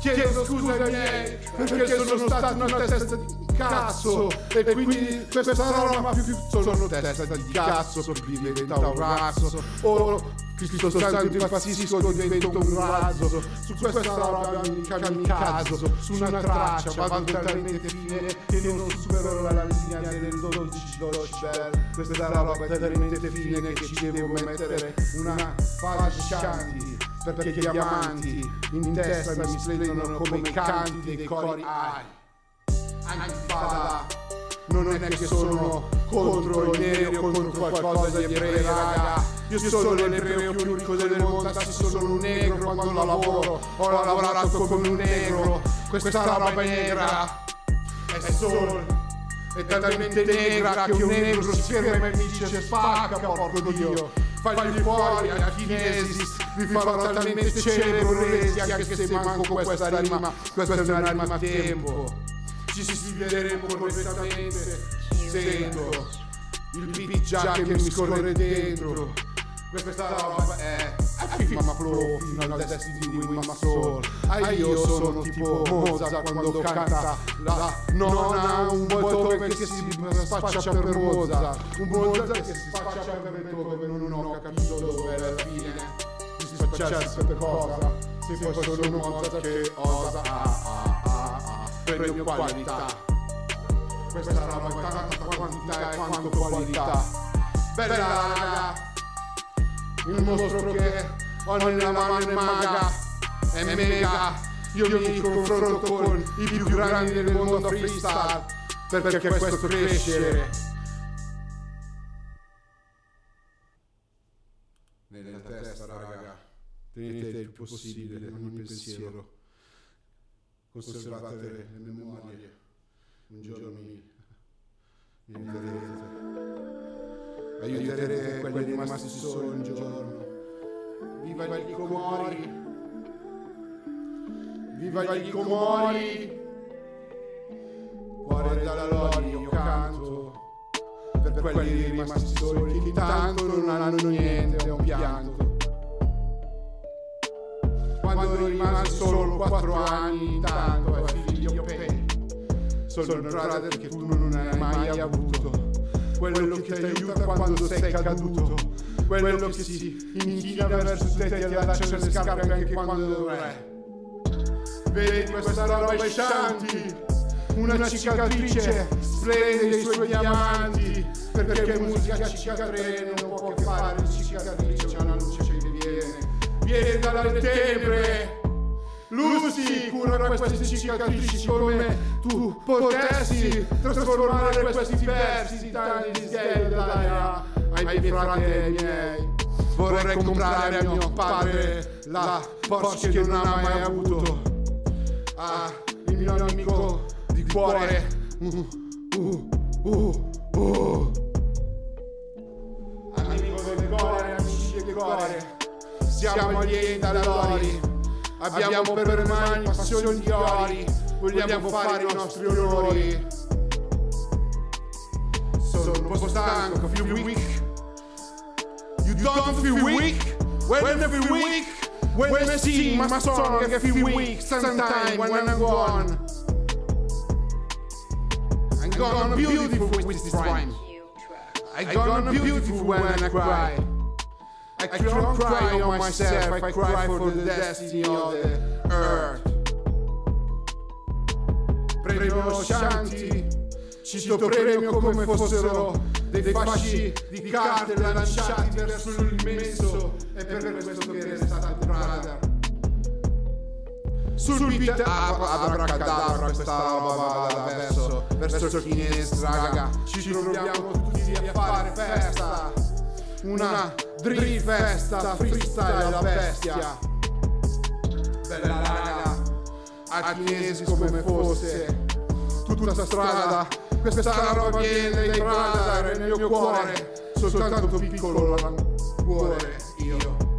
Chiedo scusa ai miei perché sono stato una testa di cazzo e quindi questa roba più più sono testa di cazzo diventa un razzo. Oro Cristo santo impazzisco divento un razzo. Su questa roba mi caso su una traccia vado talmente fine che non supero la linea del 12 decibel questa roba è talmente fine che ci devo mettere una fase shanti perché gli amanti in testa mi splendono come i canti dei cori. Ai antifada non è che sono contro i neri o contro qualcosa di ebrei raga. Io sono l'ebreo più ricco del mondo anzi sono un negro quando lavoro. Ho lavorato come un negro. Questa roba è negra è solo è talmente negra che un negro si ferma e mi dice spacca porco dio. Fagli fuori a chinesi vi farò talmente cerebro resi anche se manco questa rima. Questa è una rima a tempo ci si vedremo completamente sento il beat già che mi scorre dentro. questa roba è my flow fino al destiny with my soul Ah io sono tipo Mozart quando canta La nonna un Beethoven che si spaccia per Mozart. Un Mozart che si spaccia per Beethoven Non ho capito dove è la fine. Si spacciasse per cosa? Se poi sono Mozart che osa ah, ah. Premio qualità Questa roba è tanta quantità e quanto qualità Bella raga il mostro che ho nella mano è maga, è mega. Io mi confronto con i più grandi del mondo freestyle, perché questo crescere. Nella testa, raga, tenete il più possibile ogni pensiero. Conservate le memorie. Un giorno mi, mi aiuterete aiuterete quelli rimasti soli un giorno. Viva gli comori! Viva gli comori! Cuore dall'olio io canto per quelli rimasti soli che intanto non hanno niente, è un pianto. Quando rimasi solo quattro anni, intanto è figlio pe. Sono il brother che tu non hai mai avuto quello che ti aiuta quando sei caduto, quello che si inchina verso te e ti allaccia le scarpe anche quando dovrai. Vedi questa roba shanti, una cicatrice splende i suoi diamanti, perché musica cicatrice non può che fare cicatrice, viene, dalle tenebre. Lucy cura queste cicatrici come tu potessi trasformare questi versi tagli di dell'aria ai miei fratelli miei. Vorrei comprare a mio padre la Porsche che non ha mai avuto. Ah, il mio amico di cuore. Uh, uh, uh, uh. Amico del cuore, amici del cuore. Siamo alieni da lori Abbiamo per mani passioni di ori, vogliamo fare i nostri onori. Sono un po' stanco, feel weak. You don't feel weak? When I feel weak? When I sing my song, I feel weak. Sometimes when I'm gone. I'm gonna beautiful with this rhyme. I'm gonna beautiful when I cry. I cannot cry on myself, I cry for the destiny of the earth. Premio Shanti, cito premio come fossero dei fasci di carte lanciati verso l'immenso e per questo che restate brother. Sul beat abracadabra questa roba va verso, verso il finestra, raga. Ci troviamo tutti a fare festa. Una Drill festa, freestyle la bestia. Bella raga, a Chiesi come fosse tutta strada. Questa roba viene dai brother nel mio cuore, soltanto piccolo cuore io.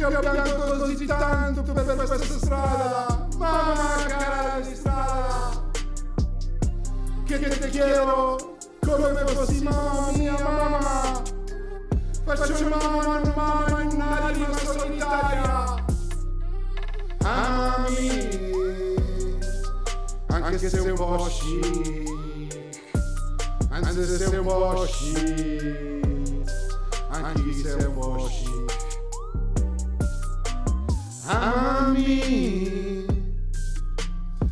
Ti ho pianto così tanto per questa strada, mamma cara di strada, che ti chiedo come fossi mamma mia mamma. Faccio mamma, mamma in un'anima solitaria. Amami, anche se un po' chic, anche se un po' chic, anche se un po' chic. Ami.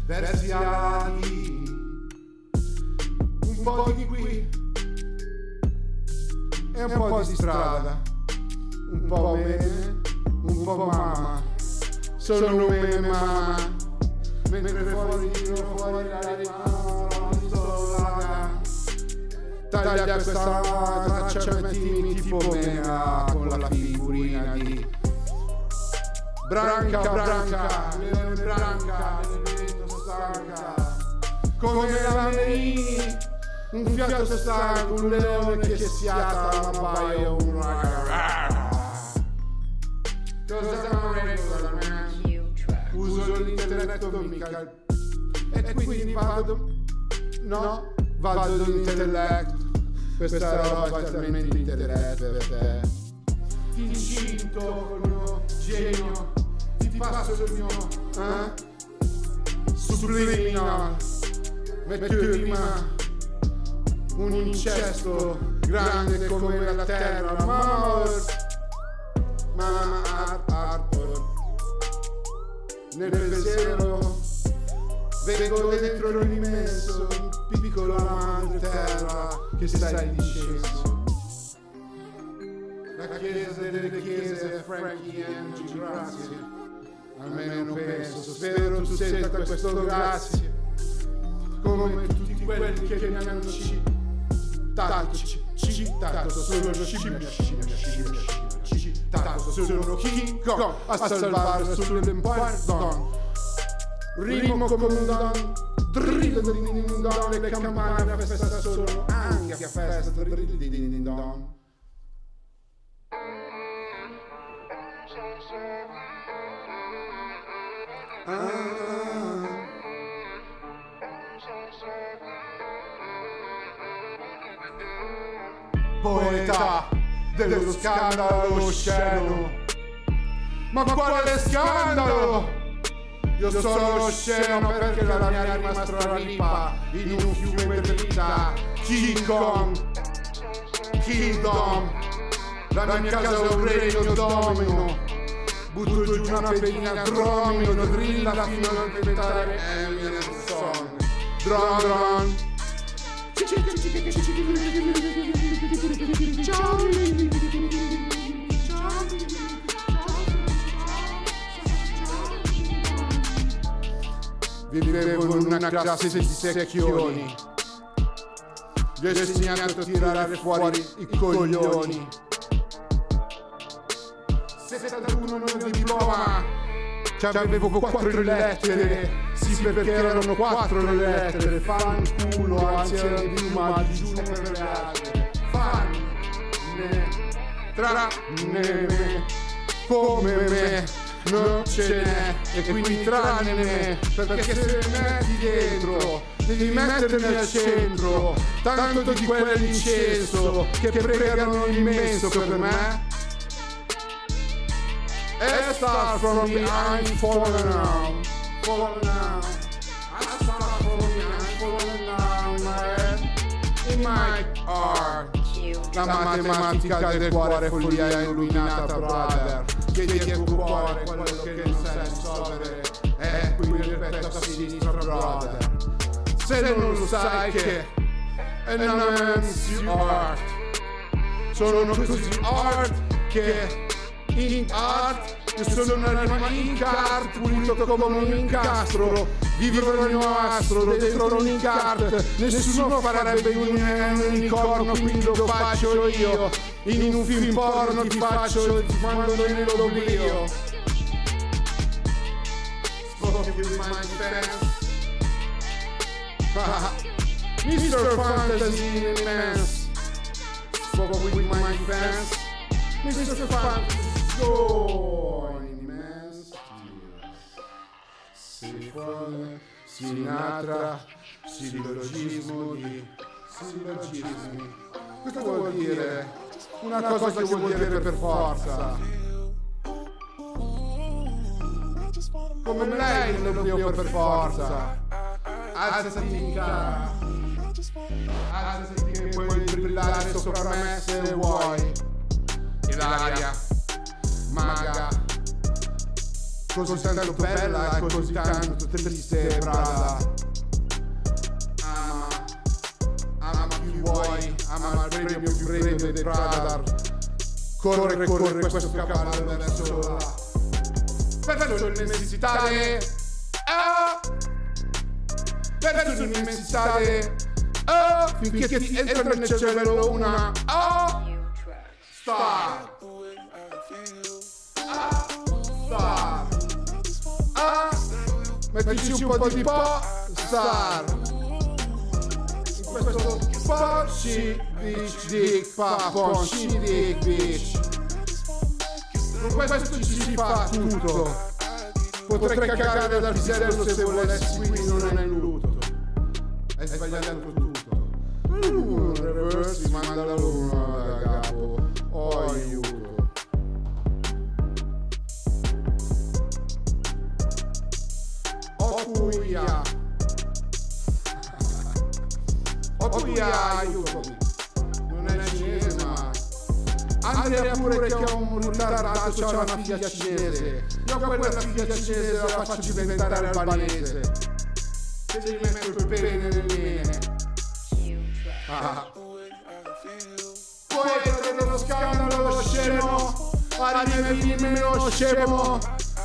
Versi ali, un po' di qui. E un po' di strada, un po' bene, un po' mamma, sono un meme mamma, mentre fuori io fuori la rimane Taglia questa traccia e mettimi tipo mena ah, con la figurina di Branca, branca, leone branca, l'elemento stanca, come la Merini, un fiato stanco, un leone che si ata una baia, un raga. Cosa non regola, man? Uso l'intelletto mica, e quindi vado, no, vado d'intelletto, questa roba è talmente intelletto per te. Ti incinto col mio genio, ti passo il mio, eh? Subliminal, in rima un incesto grande come la terra, Art, Art Earth. Nel pensiero vengo dentro l'immenso, piccola madre terra che sai di sceso. La chiesa delle chiese è Frankie Angie, grazie. Almeno penso, spero tu senta questo grazie. Come tutti quelli che mi hanno citato, citato, sono scimmia, scimmia, scimmia, citato, sono King Kong a salvare sull'Empire Dawn. Rimo come un don, drill din don, le campane a festa sono anche a festa, drill din don. Poeta dello scandalo osceno. Ma quale scandalo? Io sono osceno perché la mia anima straripa in un fiume dritta. King Kong, Kingdom. La mia casa è un regno domino. Butto giù una pedina dromino, drilla fino a diventare Eminem Song. Dron dron. Vivevo in una classe di secchioni. Vi ho insegnato a tirare fuori i coglioni. 71 non diploma. Cioè avevo quattro lettere. Sì, perché erano quattro le lettere. Fanculo, anzi era di più, ma digiuno per le altre. Fan, ne, tra, ne, me, come me. Non ce n'è, e quindi tranne me, perché se mi metti dentro, devi mettermi al centro, tanto di quell'incenso che pregano l'immenso per me. Start from I'm falling now, falling now. I start from I'm falling my head, in my heart. La matematica del cuore follia illuminata, brother. Chiedi al tuo cuore quello che non sai risolvere. È qui nel petto a sinistra, brother. Se non lo sai che è una man's art. Sono così art che in art. Io sono una rima in cart pulito come un incastro. Vivrò il mio astro dentro un incart nessuno farebbe un, un unicorno quindi lo faccio io. In un film porno ti faccio ti mando nell'oblio Spoke with my fans Mr. Fantasy Immense Spoke with my fans Mr. Fantasy Join Immense Sinfone Sinatra Sillogismo di Sillogismi Questo vuol dire una cosa che vuol dire per forza. Come lei non lo per forza. Alzati in cara. Alzati che puoi brillare sopra me se vuoi. E l'aria maga così tanto bella e così tanto triste brava. Ama ama chi vuoi ama il premio più premio dei radar. Corre corre questo cavallo verso la verso l'immensità ah, verso l'immensità ah, finché ti entra nel cervello una ah, star, mettici un po' di po' star. In questo po' ci dic dic pa po' ci dic dic. Con questo ci si fa tutto. Potrei cagare dal pisello se volessi, quindi non è lutto. Hai sbagliato tutto. Reverse, mandalo uno da capo. Oh, aiuto. Okuya. Okuya, aiutami. Non è cinese, ma... Andrea pure che ho un ritardato, c'ha una figlia cinese. Io quella figlia cinese la faccio diventare albanese. Se gli metto il pene nel mene. Ah. Poeta dello scandalo scemo, arrivi meno scemo,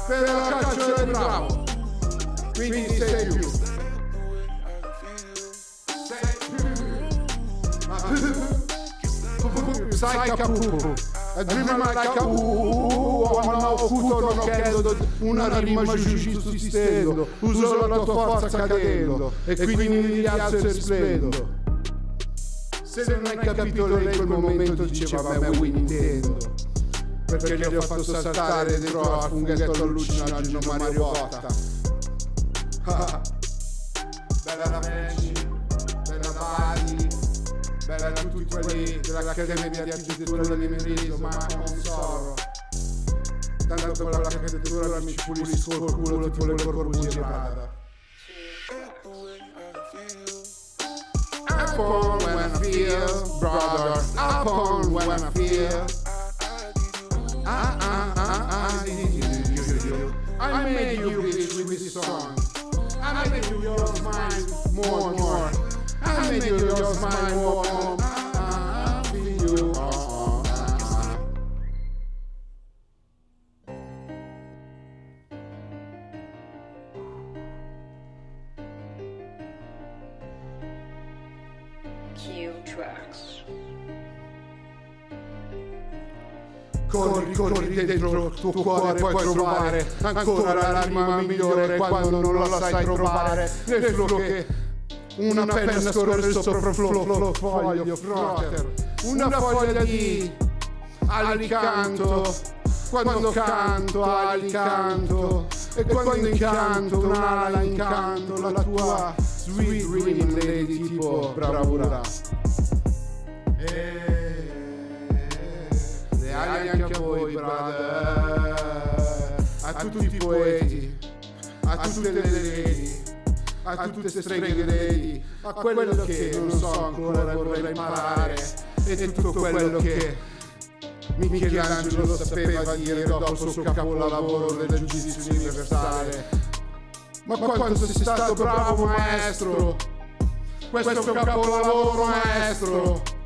per la caccia del bravo. Quindi sei più. Sei più. Sai capu. Dream like a uh, ho avuto non chiedo una rima giù ti stendo, uso la tua forza cadendo e quindi mi rialzo e splendo. Se non hai capito lei quel momento diceva a me Wii Nintendo Perché gli ho fatto saltare dentro al funghetto allucinogeno Mario Botta [laughs] Bella la Messi, bella Bali Bella tutti quelli dell'Accademia di Architettura dell'Imeriso Ma non solo Tanto con l'architettura mi pulisco il culo tipo le corbusi Prada Upon when I feel, brother. Upon when I feel. Ah, ah, ah, ah, you, you, you, you. I made you rich with this song. I made you yours mine more and more. I made you yours mine more and more. Dentro il tuo cuore, puoi trovare ancora la rima migliore quando non la sai trovare. Nel flow che una penna scorre sopra il flow, foglio, frotter. Una foglia di alicanto. Quando canto, alicanto. E quando incanto, un'ala incanto, la tua sweet dream lady tipo bravura. Eh, le ali anche a voi, brother. A tutti i poeti, a tutte le lady, a tutte le streghe lady, a quello che non so ancora vorrei imparare, e tutto quello che Michelangelo sapeva dire dopo il suo capolavoro del giudizio universale. Ma quanto sei stato bravo maestro! Questo è un capolavoro maestro!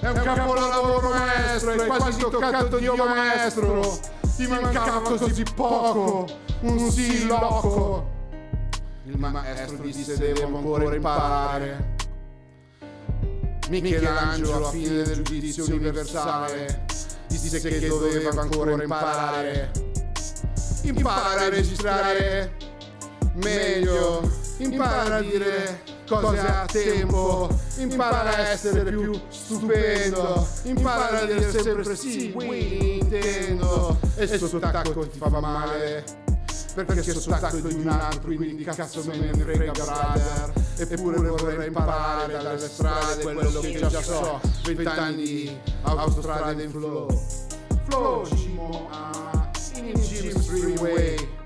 È un capolavoro maestro, hai quasi toccato Dio maestro. Ti mancava così poco, un sì loco. Il maestro disse devo ancora imparare. Michelangelo alla fine del giudizio universale disse che doveva ancora imparare. Impara a registrare meglio, impara a dire cose a tempo, impara a essere più stupendo, impara a dire sempre sì, oui, intendo, e il suo tacco ti fa male. Perché il suo tacco è di un altro, quindi cazzo me ne frega, brother. Eppure vorrei imparare dalle strade quello che già so. Vent'anni di autostrade in flow. Flow, Gimo, ah, in Jim Streamway.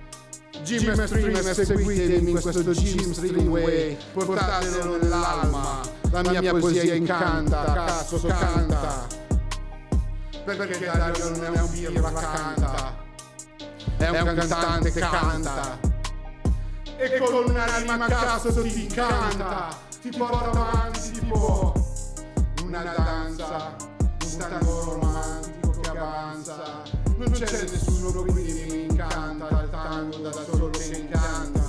Jim Stream seguitemi in questo Jim Streamway, portatelo nell'alma, la mia poesia incanta, cazzo canta. Perché Dario non è un birra canta, è un cantante canta. E con una rima cazzo ti incanta, ti porta avanti tipo una danza, un tango romantico che avanza. Non c'è nessuno quindi mi incanta il tango da solo che incanta.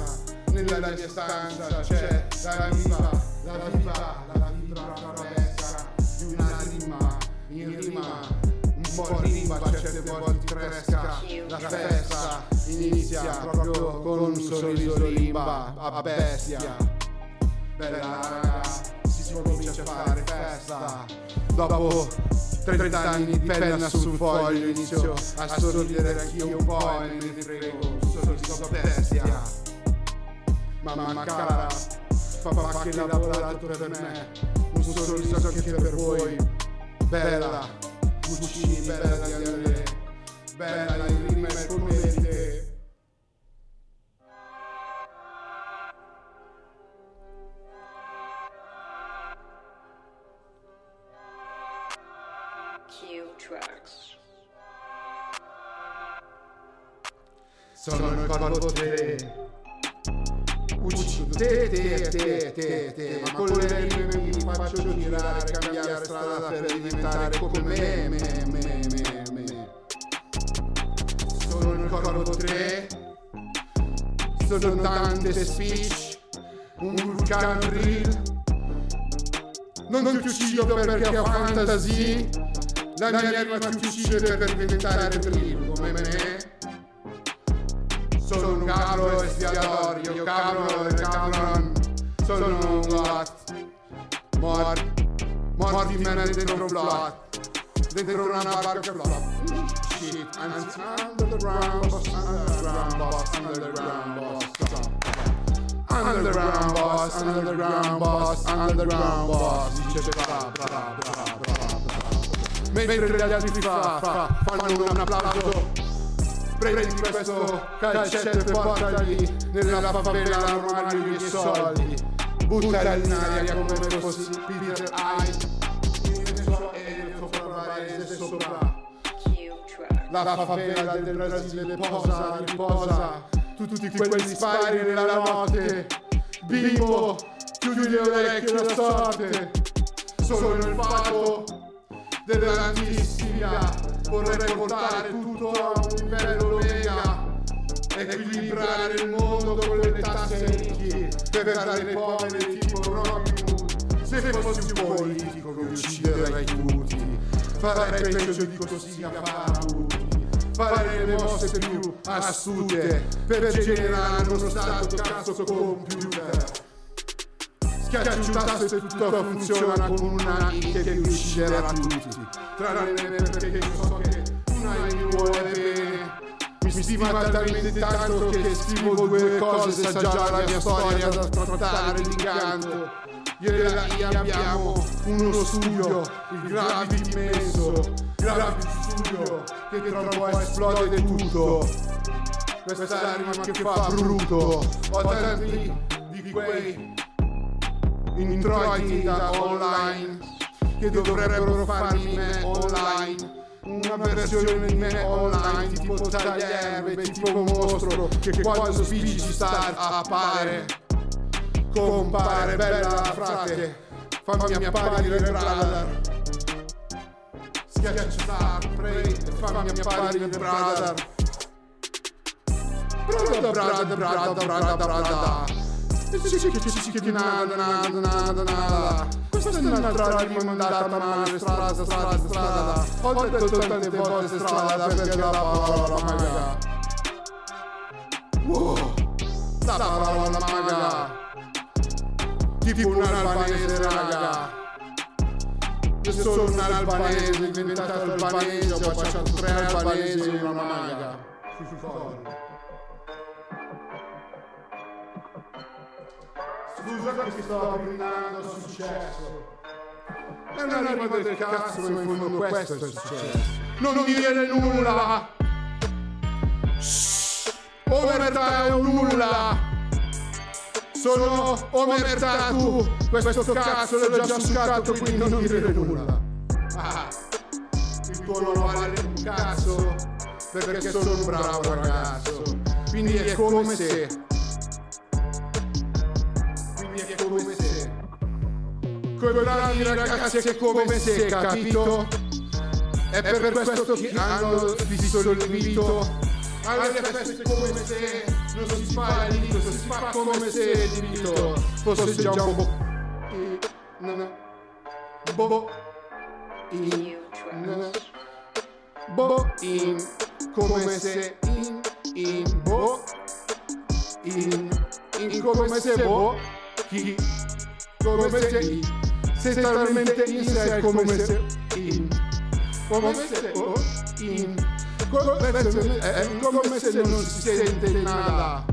nella mia stanza c'è la viva, la viva, la vibra traversa di una rima, in rima, un po' rimba, certe volte fresca, la festa inizia proprio con un sorriso rimba a bestia. Bella raga, si comincia a fare festa. Dopo 30 anni di penna sul foglio inizio a sorridere anch'io un po' e me ne frego un sorriso bestia. Mamma cara, papà che ha lavorato per me, un sorriso anche per voi. Bella, Guccini, bella di Andrea, bella in rima e come te. Tracks. Sono il corvo te. Uccido te, te, te, te, te, ma con le rime mi faccio girare, cambiare strada per diventare come me, me, me, me. Sono il corvo 3, sono tante speech, un vulcano real. Non ti uccido perché ho fantasy, la mia rima ti uccide per diventare real come me. Sono un cabro espiatorio, cabro e cabron. Sono un gat. Mor, morti me dentro un flot. Dentro una barca flot. Shit, anzi, underground boss, underground boss, underground boss. Underground boss, underground boss, underground boss. Dice bra, bra, bra. Mentre gli altri fa, fa, fanno un applauso. Prendi questo calcetto e portali nella favela l'armadio i miei soldi. Buttali in aria come fossi Peter Hyde. E il suo barbarese sopra Q Tracks. la favela del Brasile posa, riposa. Tutti quegli spari nella notte. Bimbo chiudi le orecchie alla sorte. Sono il fato dell'antistica vorrei portare tutto a un livello mega. Equilibrare il mondo con le tasse ricchi per dare ai poveri tipo Robin Hood. Se fossi un politico che ucciderei tutti. Farei peggio di così a parabuti fare le mosse più astute per generare uno stato cazzo computer schiacci un tasto e tutto funziona con una che vi ucciderà tutti. Tranne perché so che una mi vuole bene. Mi stima talmente tanto che scrivo due cose sa già la mia storia da trattare l'incanto io e la abbiamo uno studio il Gravity immenso Gravity Studio che tra un po' esplode tutto. Questa rima che fa brutto ho tanti di quei introiti da online che dovrebbero farmi me online. Una versione di me online tipo taglierbe tipo mostro che quando spicci star appare compare bella frate fammi apparire brother schiaccia star pray fammi apparire brother brother brother brother brother brother Nada, nada, nada, nada. Questa è un'altra rimandata male, strada, strada, strada. Ho detto tante volte strada perché la parola maga. Wow, la parola maga. Tipo un albanese, raga. Io sono un albanese, diventato albanese, ho facciato tre albanesi e una maga. Sui fogli. Scusa che sto brindando al successo. È una rima del cazzo, in fondo questo è il successo. Non dire nulla. Omertà è un nulla. Sono omertà tu. Questo cazzo l'ho già succato, quindi non dire nulla. Ah, il tuo non vale un cazzo perché sono un bravo ragazzo. Quindi è come se Ragazzi è come se, capito? È per questo che hanno visto il vito alle feste è come se non si fa il dito, si fa fa come se il dito fosse già un bo... in- n- bo... in... Come se in... in... bo... in... in come se bo... chi... come se in sé come se in... come se bo... in... come se, è come se non si sente nada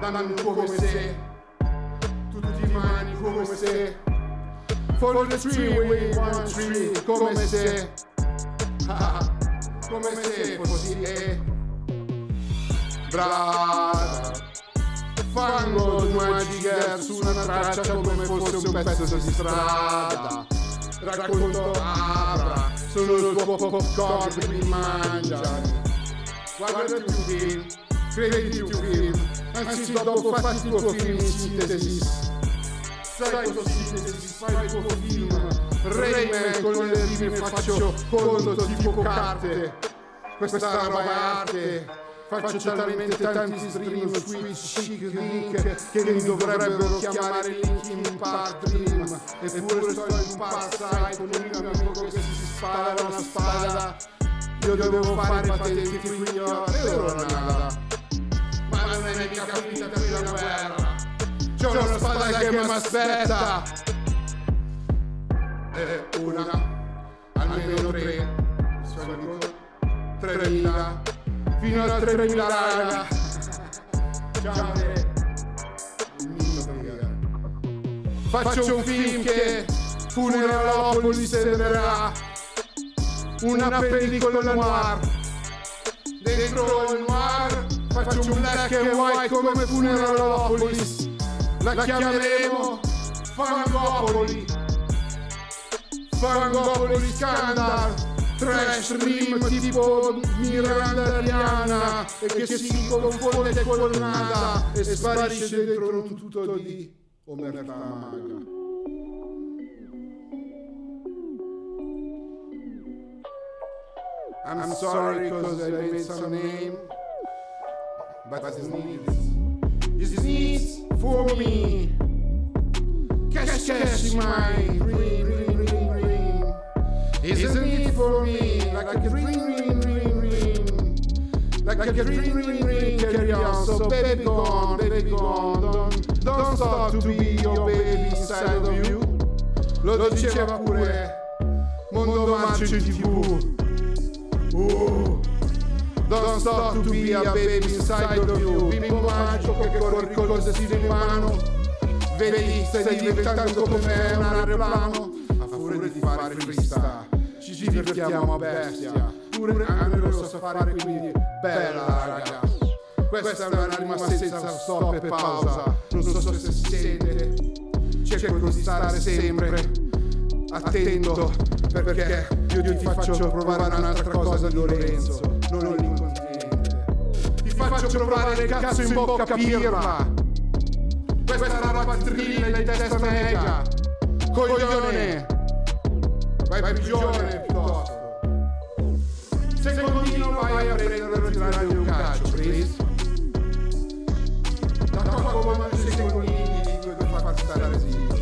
danno come se tutti i mani come se for the tree we one tree come se ah, come se fossi e brava fango magica su una traccia come fosse un pezzo di strada. Racconto abra sono il tuo popcorn mi mangia. Guardati un film crediti un film anzi dopo fatti il tuo film in sintesi. Sai cosa sintesi fai il tuo film. Rayman con le rime faccio conto tipo carte. Questa roba è arte faccio talmente tanti stream switch chic link che mi dovrebbero chiamare Linkin Park Dream eppure sto in passai con un mio amico che si spara una spada. io devo fare patenti quindi io vero nada ma non è mica finita qui la guerra. C'è una spada che mi aspetta. e una. Almeno tre. sono tremila fino a tremila raga ciao. Faccio un film che Funeralopoli sembrerà una pellicola noir. Dentro il noir faccio un black and white come Funeralopolis la chiameremo Fangopoli Fangopoli Scandal Trash Rim tipo Miranda Ariana e che si confonde con nada e sparisce dentro un tutto di omertà maga I'm sorry because I made some name, but it's needs. It's needs for me. Cash, cash, my ring, ring, ring, ring. It's a need for me, like a ring, ring, ring, ring. Like a ring, ring, ring, carry on. So baby gone, baby gone. Don't, don't stop to be your baby inside of you. Lo diceva pure Mondo Marcio TV. Uh, don't stop to be a baby inside of you Bimbo magico che corri con lo stile in mano Vedi, stai diventando come un aeroplano A furia di fare freestyle Ci divertiamo a bestia Pure anche lo so fare quindi Bella raga Questa è una rima senza stop e pausa Non so se si sente Cerco di stare sempre attento perché io ti faccio provare un'altra cosa di Lorenzo, non l'incontinente. Ti faccio provare il cazzo in bocca pirla. Questa roba trilla in testa mega. Coglione. Vai prigione piuttosto. Secondino vai a prendere e tirare un calcio, please. Da poco come i secondini dico che fa stare zitto.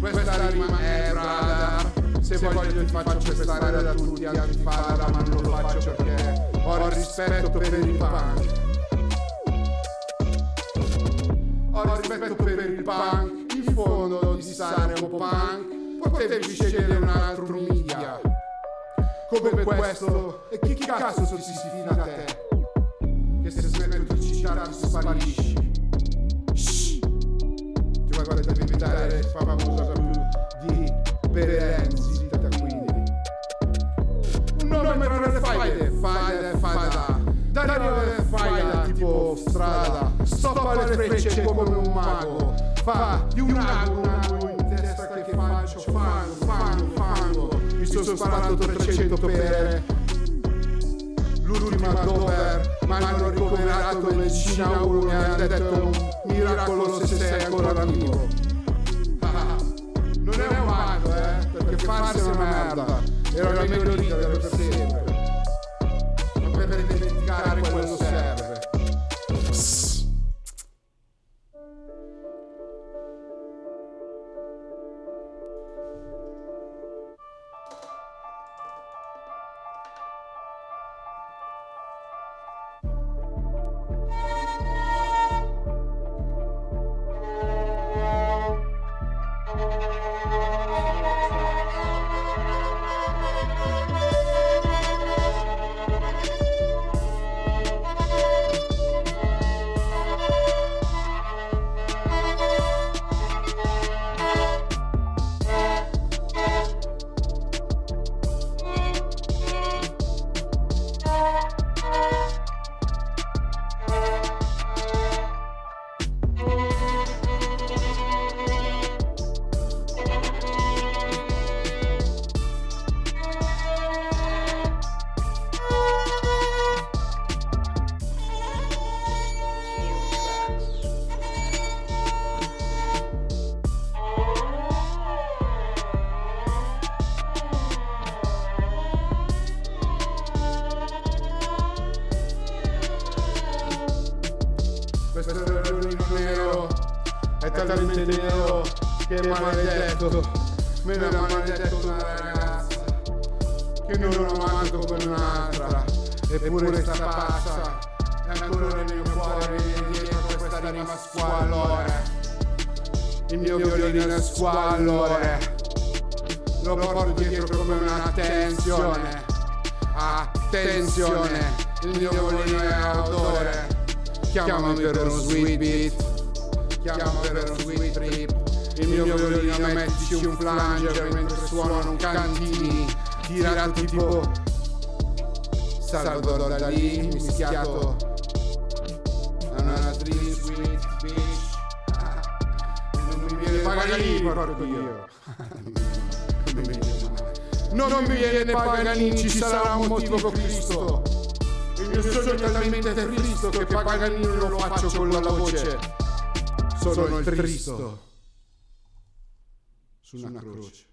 Questa rima è radar Se voglio ti faccio pestare da tutti altri fada Ma non lo faccio perché ho rispetto per il punk Ho rispetto per il punk fondo di po' punk. Potevi scegliere un altro media. Come questo E chi cazzo si si fida a te? Che se smetto di citarti sparisci. Shh. Ti vuoi guardare diventare famosa più di Berenzi zitta quindi un nome tra le faide faida e faida. Dario è faida tipo strada. Stoppa le frecce come un mago fa di un ago un in testa che faccio fango fango fango mi sono sparato 300 per l'ultima dover ma hanno ricoverato in medicina uno mi ha detto miracolo se sei ancora vivo. [laughs] Non è un mago eh perché farsi è una merda. Era meglio ridere per sempre. Ma per dimenticare quello serve suonano cantini, tirato tipo Salvador Dalì mischiato a una dream sweet bitch. Non mi viene Paganini, porco io. Non mi viene Paganini, ci sarà un motivo per Cristo. Il mio sogno è talmente tristo che Paganini non lo faccio con la voce. Sono il tristo su una croce.